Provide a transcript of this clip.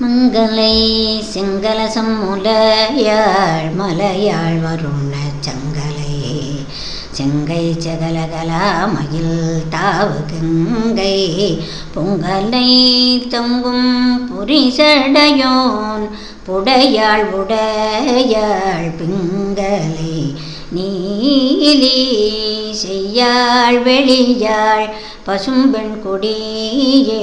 மங்களை சிங்கள சம்முலையாள் மலையாள் வருண சங்கலை. செங்கை செகலகலா மயில் தாவு கங்கை. பொங்கலை தொங்கும் புரிசடையோன் புடையாள் உடையாள் பிங்களை. நீலி செய்யாள் வெளியாள் பசும்பெண் கொடியே.